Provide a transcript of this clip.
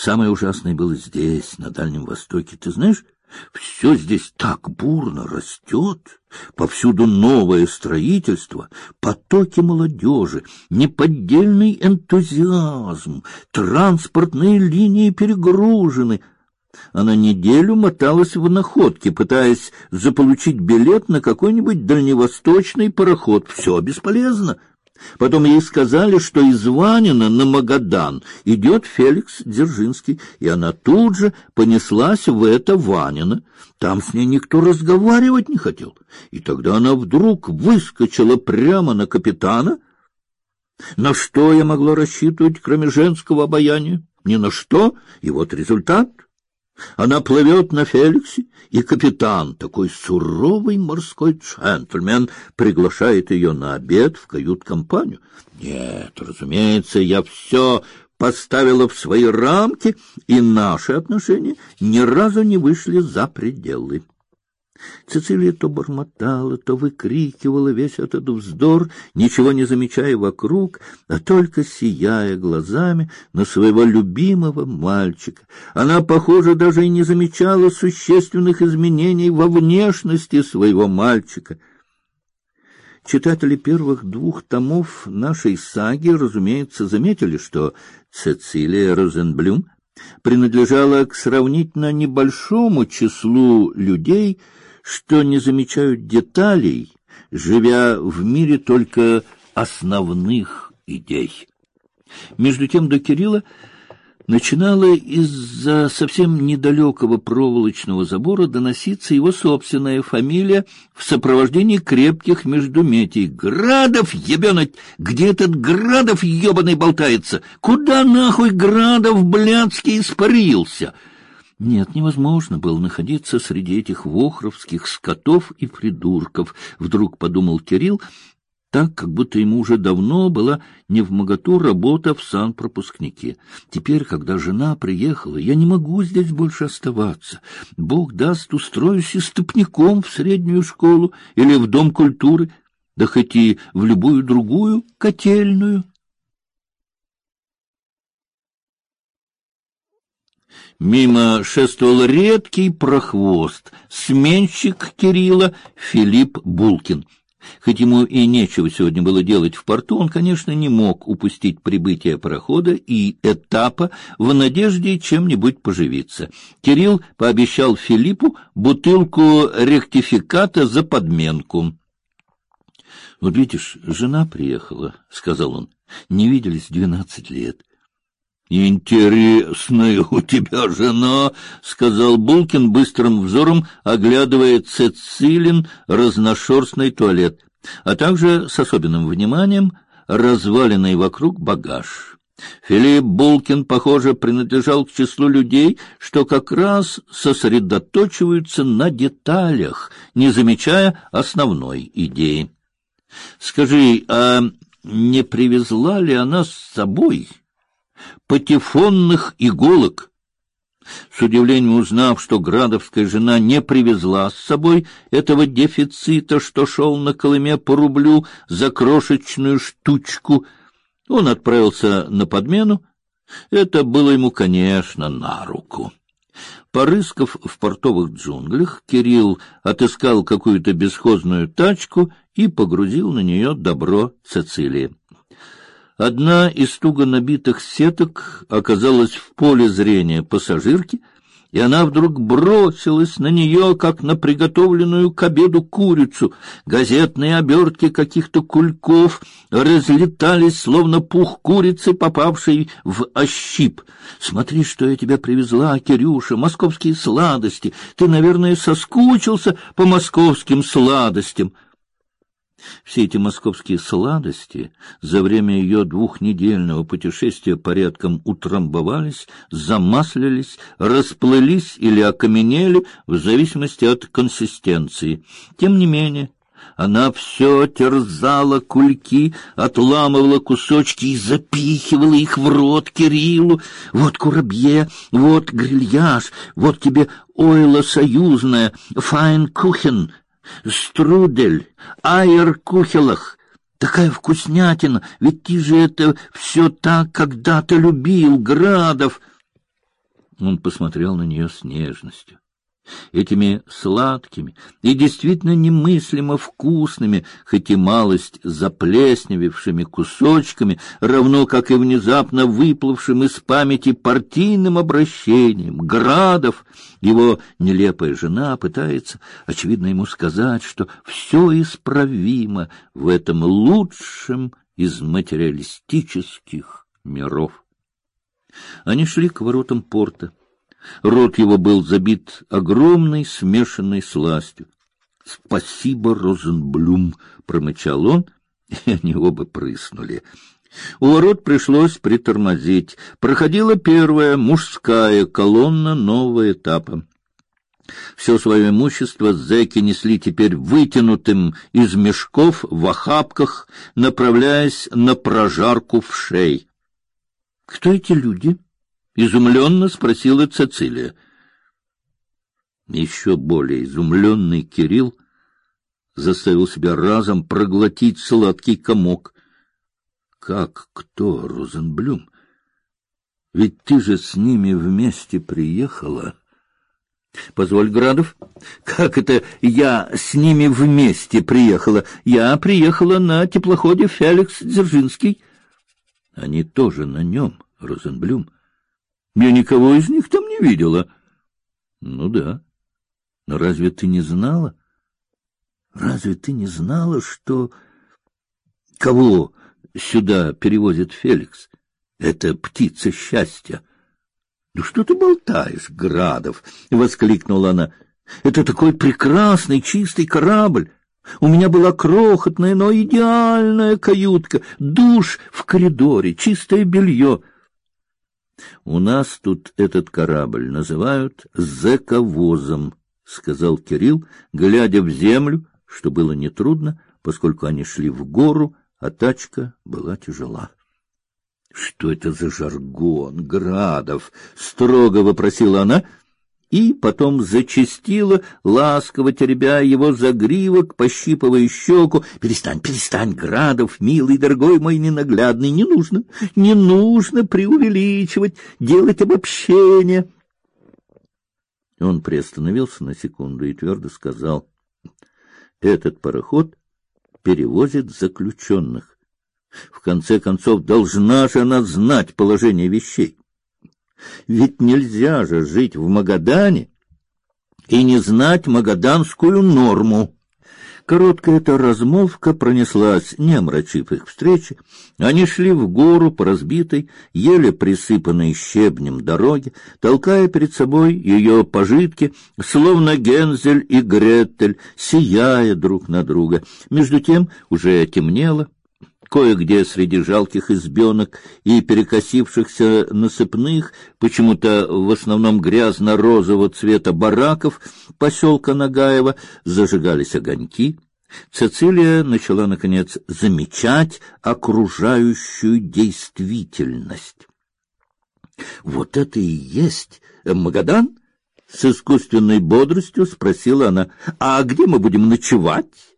Самое ужасное было здесь, на Дальнем Востоке. Ты знаешь, все здесь так бурно растет, повсюду новое строительство, потоки молодежи, неподдельный энтузиазм, транспортные линии перегружены. Она неделю моталась в находке, пытаясь заполучить билет на какой-нибудь дальневосточный пароход. Все бесполезно. Потом ей сказали, что из Ванина на Магадан идет Феликс Дзержинский, и она тут же понеслась в это Ванино. Там с ней никто разговаривать не хотел. И тогда она вдруг выскочила прямо на капитана. На что я могла рассчитывать, кроме женского обаяния? Ни на что. И вот результат. Она плывет на Феликсе, и капитан, такой суровый морской джентльмен, приглашает ее на обед в кают-компанию. Нет, разумеется, я все поставила в свои рамки, и наши отношения ни разу не вышли за пределы. Цицилия то бормотала, то выкрикивала весь этот вздор, ничего не замечая вокруг, а только сияя глазами на своего любимого мальчика. Она, похоже, даже и не замечала существенных изменений во внешности своего мальчика. Читатели первых двух томов нашей саги, разумеется, заметили, что Цицилия Розенблюм принадлежала к сравнительно небольшому числу людей, что не замечают деталей, живя в мире только основных идей. Между тем до Кирилла начинала из-за совсем недалекого проволочного забора доноситься его собственная фамилия в сопровождении крепких междуметий. «Градов, ебенок! Где этот Градов ебаный болтается? Куда нахуй Градов блядский испарился?» Нет, невозможно было находиться среди этих вохровских скотов и придурков, вдруг подумал Кирилл, так, как будто ему уже давно была не в моготу работа в санпропускнике. Теперь, когда жена приехала, я не могу здесь больше оставаться. Бог даст, устроюсь истопником в среднюю школу или в дом культуры, да хоть и в любую другую котельную. Мимо шествовал редкий прохвост, сменщик Кирилла Филипп Булкин. Хоть ему и нечего сегодня было делать в порту, он, конечно, не мог упустить прибытие парохода и этапа в надежде чем-нибудь поживиться. Кирилл пообещал Филиппу бутылку ректификата за подменку. — Вот видишь, жена приехала, — сказал он. — Не виделись двенадцать лет. «Интересная у тебя жена», — сказал Булкин быстрым взором, оглядывая Цицилин разношерстный туалет, а также с особенным вниманием разваленный вокруг багаж. Филипп Булкин, похоже, принадлежал к числу людей, что как раз сосредоточиваются на деталях, не замечая основной идеи. «Скажи, а не привезла ли она с собой?» Патефонных иголок. С удивлением узнав, что градовская жена не привезла с собой этого дефицита, что шел на Колыме по рублю за крошечную штучку, он отправился на подмену. Это было ему, конечно, на руку. Порыскав в портовых джунглях, Кирилл отыскал какую-то бесхозную тачку и погрузил на нее добро Цицилии. Одна из туго набитых сеток оказалась в поле зрения пассажирки, и она вдруг бросилась на нее, как на приготовленную к обеду курицу. Газетные обертки каких-то кульков разлетались, словно пух курицы, попавшей в ощип. «Смотри, что я тебе привезла, Кирюша, московские сладости. Ты, наверное, соскучился по московским сладостям». Все эти московские сладости за время ее двухнедельного путешествия порядком утрамбовались, замаслились, расплылись или окаменели в зависимости от консистенции. Тем не менее, она все терзала кульки, отламывала кусочки и запихивала их в рот Кириллу. Вот курабье, вот грильяж, вот тебе ойло союзное, файн-кухен, Струдель, айр-кухелах. Такая вкуснятина, ведь ты же это все так когда-то любил, Градов. Он посмотрел на нее с нежностью этими сладкими и действительно немыслимо вкусными, хоть и малость заплесневевшими кусочками, равно как и внезапно выплывшим из памяти партийным обращением, Градов, его нелепая жена пытается, очевидно, ему сказать, что все исправимо в этом лучшем из материалистических миров. Они шли к воротам порта. Рот его был забит огромной смешанной сластью. «Спасибо, Розенблюм!» — промычал он, и они оба прыснули. У ворот пришлось притормозить. Проходила первая мужская колонна нового этапа. Все свое имущество зэки несли теперь вытянутым из мешков в охапках, направляясь на прожарку в шей. — Кто эти люди? — изумленно спросила Цицилия. Еще более изумленный Кирилл заставил себя разом проглотить сладкий комок. Как кто, Розенблюм? Ведь ты же с ними вместе приехала. Позволь, Градов, как это я с ними вместе приехала? Я приехала на теплоходе Феликс Дзержинский. Они тоже на нем, Розенблюм. Я никого из них там не видела. Ну да. Но разве ты не знала? Разве ты не знала, что кого сюда перевозит Феликс? Это птица счастья. Ну что ты болтаешь, Градов? воскликнула она. Это такой прекрасный чистый корабль. У меня была крохотная, но идеальная каютка, душ в коридоре, чистое белье. У нас тут этот корабль называют зэковозом, сказал Кирилл, глядя в землю, что было нетрудно, поскольку они шли в гору, а тачка была тяжела. Что это за жаргон, Градов? строго вопросила она и потом зачастила, ласково теребя его за гривок, пощипывая щеку. «Перестань, перестань, Градов, милый, дорогой мой ненаглядный, не нужно, не нужно преувеличивать, делать обобщение». Он приостановился на секунду и твердо сказал, «Этот пароход перевозит заключенных. В конце концов, должна же она знать положение вещей. Ведь нельзя же жить в Магадане и не знать магаданскую норму. Короткая эта размолвка пронеслась, не омрачив их встречи. Они шли в гору по разбитой, еле присыпанной щебнем дороге, толкая перед собой ее пожитки, словно Гензель и Гретель, сияя друг на друга. Между тем уже темнело, Кое-где среди жалких избенок и перекосившихся насыпных, почему-то в основном грязно-розового цвета бараков поселка Нагаева зажигались огоньки. Цицилия начала наконец замечать окружающую действительность. Вот это и есть Магадан? С искусственной бодростью спросила она. А где мы будем ночевать?